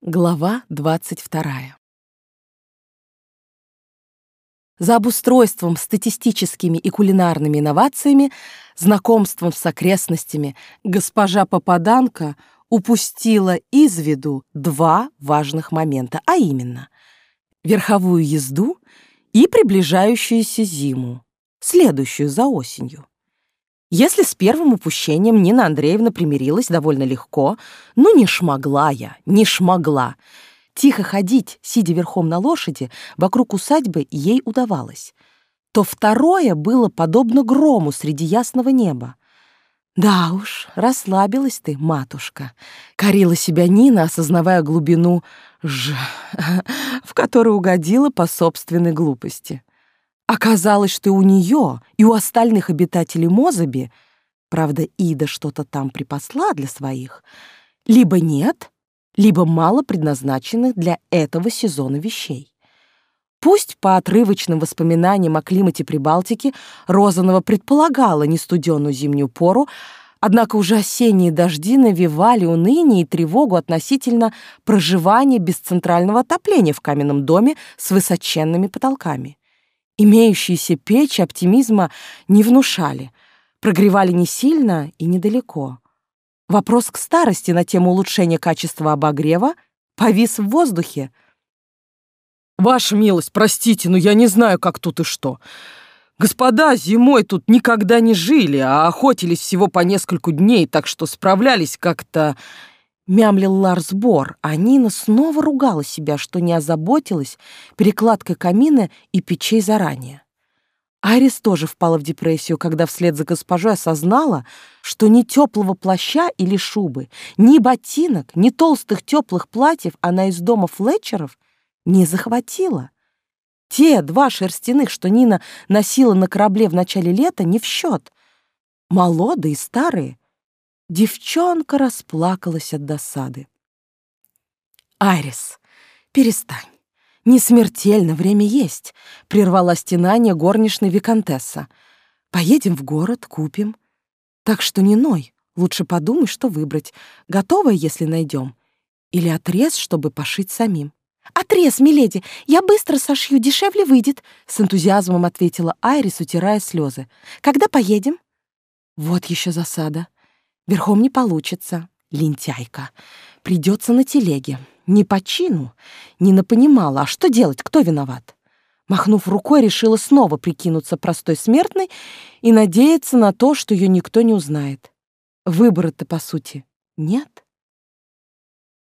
Глава 22. За обустройством, статистическими и кулинарными инновациями, знакомством с окрестностями, госпожа Попаданка упустила из виду два важных момента, а именно верховую езду и приближающуюся зиму, следующую за осенью. Если с первым упущением Нина Андреевна примирилась довольно легко, ну не шмогла я, не шмогла. Тихо ходить, сидя верхом на лошади, вокруг усадьбы ей удавалось. То второе было подобно грому среди ясного неба. Да уж, расслабилась ты, матушка. Корила себя Нина, осознавая глубину ж, в которую угодила по собственной глупости. Оказалось, что у нее и у остальных обитателей Мозаби, правда, Ида что-то там припасла для своих, либо нет, либо мало предназначенных для этого сезона вещей. Пусть по отрывочным воспоминаниям о климате Прибалтики Розанова предполагала нестуденную зимнюю пору, однако уже осенние дожди навевали уныние и тревогу относительно проживания без центрального отопления в каменном доме с высоченными потолками. Имеющиеся печи оптимизма не внушали, прогревали не сильно и недалеко. Вопрос к старости на тему улучшения качества обогрева повис в воздухе. «Ваша милость, простите, но я не знаю, как тут и что. Господа зимой тут никогда не жили, а охотились всего по нескольку дней, так что справлялись как-то Мямлил Ларс Бор, а Нина снова ругала себя, что не озаботилась перекладкой камина и печей заранее. Айрис тоже впала в депрессию, когда вслед за госпожой осознала, что ни теплого плаща или шубы, ни ботинок, ни толстых теплых платьев она из дома Флетчеров не захватила. Те два шерстяных, что Нина носила на корабле в начале лета, не в счет. Молодые старые, Девчонка расплакалась от досады. «Айрис, перестань. Не смертельно, время есть», — прервала стенание горничной виконтесса. «Поедем в город, купим. Так что не ной, лучше подумай, что выбрать. Готовое, если найдем. Или отрез, чтобы пошить самим». «Отрез, миледи, я быстро сошью, дешевле выйдет», — с энтузиазмом ответила Айрис, утирая слезы. «Когда поедем?» «Вот еще засада. Верхом не получится. Лентяйка. Придется на телеге. Не по чину. Нина понимала, а что делать, кто виноват? Махнув рукой, решила снова прикинуться простой смертной и надеяться на то, что ее никто не узнает. Выбора-то, по сути, нет.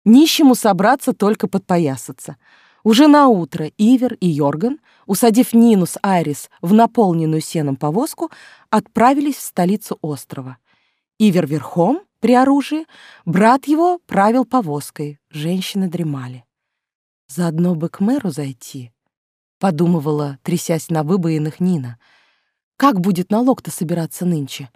Нищему собраться только подпоясаться. Уже на утро Ивер и Йорган, усадив Нину с Айрис в наполненную сеном повозку, отправились в столицу острова — Ивер верхом, при оружии, брат его правил повозкой, женщины дремали. Заодно бы к мэру зайти, подумывала, трясясь на выбоинах Нина. Как будет налог-то собираться нынче?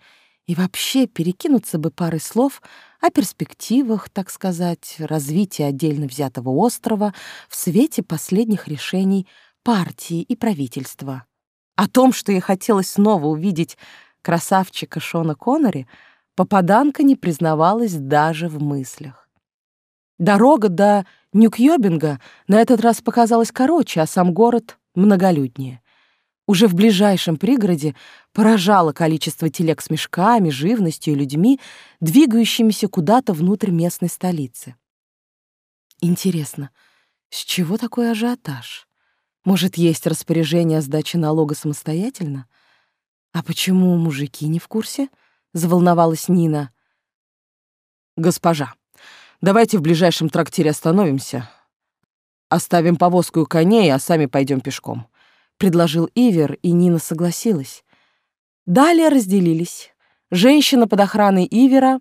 И вообще перекинуться бы парой слов о перспективах, так сказать, развития отдельно взятого острова в свете последних решений партии и правительства. О том, что ей хотелось снова увидеть красавчика Шона Коннери — попаданка не признавалась даже в мыслях. Дорога до Нюкьёбинга на этот раз показалась короче, а сам город — многолюднее. Уже в ближайшем пригороде поражало количество телег с мешками, живностью и людьми, двигающимися куда-то внутрь местной столицы. Интересно, с чего такой ажиотаж? Может, есть распоряжение о сдаче налога самостоятельно? А почему мужики не в курсе? —— заволновалась Нина. «Госпожа, давайте в ближайшем трактире остановимся. Оставим повозку и коней, а сами пойдем пешком», — предложил Ивер, и Нина согласилась. Далее разделились. Женщина под охраной Ивера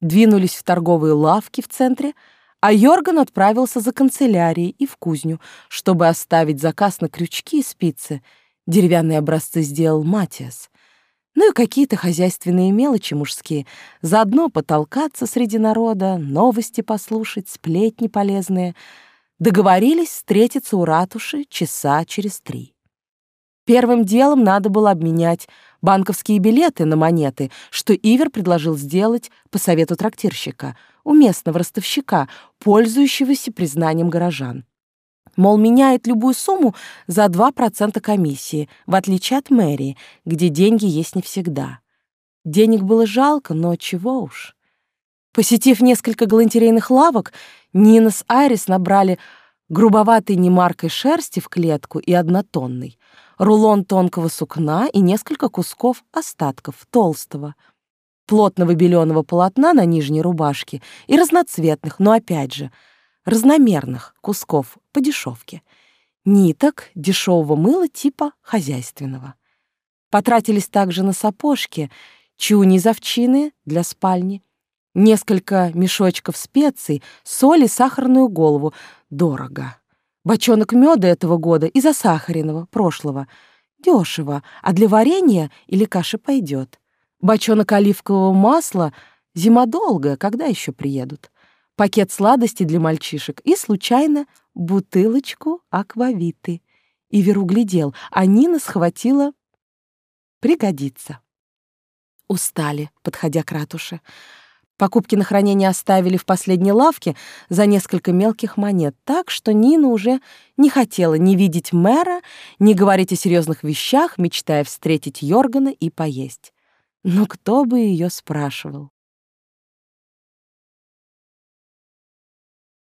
двинулись в торговые лавки в центре, а Йорган отправился за канцелярией и в кузню, чтобы оставить заказ на крючки и спицы. Деревянные образцы сделал Матиас ну и какие-то хозяйственные мелочи мужские, заодно потолкаться среди народа, новости послушать, сплетни полезные. Договорились встретиться у ратуши часа через три. Первым делом надо было обменять банковские билеты на монеты, что Ивер предложил сделать по совету трактирщика. у местного ростовщика, пользующегося признанием горожан. Мол, меняет любую сумму за 2% комиссии, в отличие от мэрии, где деньги есть не всегда. Денег было жалко, но чего уж. Посетив несколько галантерейных лавок, Нина с Айрис набрали грубоватой немаркой шерсти в клетку и однотонной, рулон тонкого сукна и несколько кусков остатков толстого, плотного беленого полотна на нижней рубашке и разноцветных, но опять же, разномерных кусков по дешевке, ниток дешевого мыла типа хозяйственного. Потратились также на сапожки, чуни из овчины для спальни, несколько мешочков специй, соль и сахарную голову. Дорого. Бочонок меда этого года и засахаренного, прошлого. Дешево, а для варенья или каши пойдет. Бочонок оливкового масла, зима долгая, когда еще приедут. Пакет сладостей для мальчишек и, случайно, бутылочку аквавиты. Ивер углядел, а Нина схватила «пригодится». Устали, подходя к ратуше. Покупки на хранение оставили в последней лавке за несколько мелких монет, так что Нина уже не хотела ни видеть мэра, ни говорить о серьезных вещах, мечтая встретить Йоргана и поесть. Но кто бы ее спрашивал?